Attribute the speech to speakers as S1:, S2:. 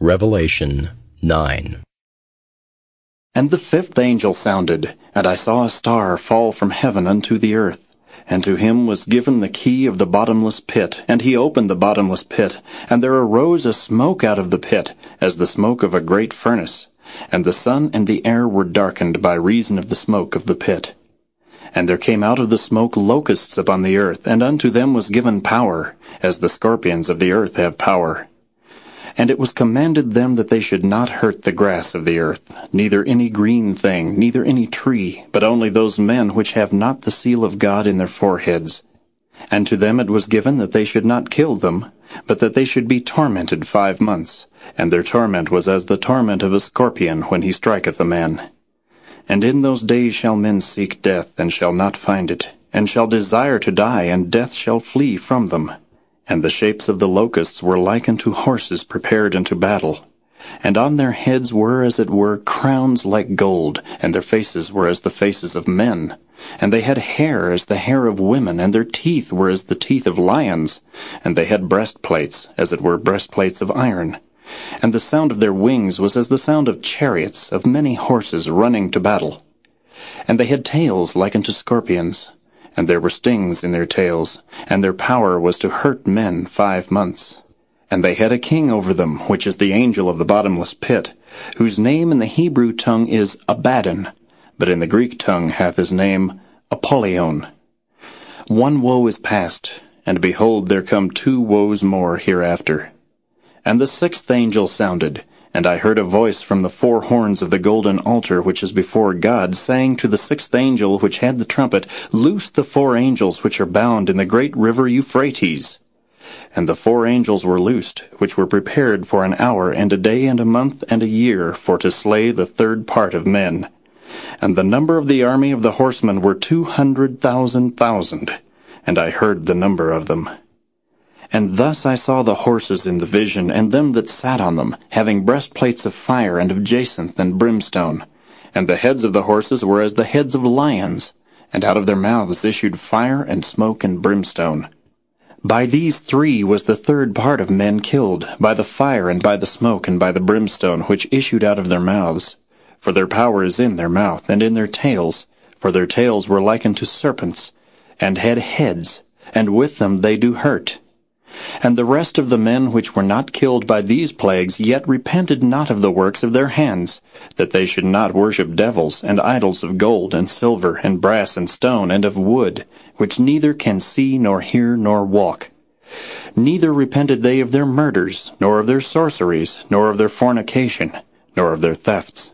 S1: Revelation 9.
S2: And the fifth angel sounded, and I saw a star fall from heaven unto the earth. And to him was given the key of the bottomless pit, and he opened the bottomless pit, and there arose a smoke out of the pit, as the smoke of a great furnace. And the sun and the air were darkened by reason of the smoke of the pit. And there came out of the smoke locusts upon the earth, and unto them was given power, as the scorpions of the earth have power. And it was commanded them that they should not hurt the grass of the earth, neither any green thing, neither any tree, but only those men which have not the seal of God in their foreheads. And to them it was given that they should not kill them, but that they should be tormented five months. And their torment was as the torment of a scorpion when he striketh a man. And in those days shall men seek death, and shall not find it, and shall desire to die, and death shall flee from them. And the shapes of the locusts were like unto horses prepared unto battle. And on their heads were as it were crowns like gold, and their faces were as the faces of men. And they had hair as the hair of women, and their teeth were as the teeth of lions. And they had breastplates, as it were breastplates of iron. And the sound of their wings was as the sound of chariots, of many horses running to battle. And they had tails like unto scorpions, and there were stings in their tails, and their power was to hurt men five months. And they had a king over them, which is the angel of the bottomless pit, whose name in the Hebrew tongue is Abaddon, but in the Greek tongue hath his name Apollyon. One woe is past, and behold, there come two woes more hereafter. And the sixth angel sounded, and I heard a voice from the four horns of the golden altar which is before God, saying to the sixth angel which had the trumpet, Loose the four angels which are bound in the great river Euphrates. And the four angels were loosed, which were prepared for an hour and a day and a month and a year for to slay the third part of men. And the number of the army of the horsemen were two hundred thousand thousand, and I heard the number of them. And thus I saw the horses in the vision, and them that sat on them, having breastplates of fire and of jacinth and brimstone. And the heads of the horses were as the heads of lions, and out of their mouths issued fire and smoke and brimstone. By these three was the third part of men killed, by the fire and by the smoke and by the brimstone which issued out of their mouths. For their power is in their mouth and in their tails, for their tails were like unto serpents, and had heads, and with them they do hurt. And the rest of the men which were not killed by these plagues yet repented not of the works of their hands, that they should not worship devils and idols of gold and silver and brass and stone and of wood, which neither can see nor hear nor walk. Neither repented they of their murders, nor of their sorceries, nor of their fornication, nor of their thefts.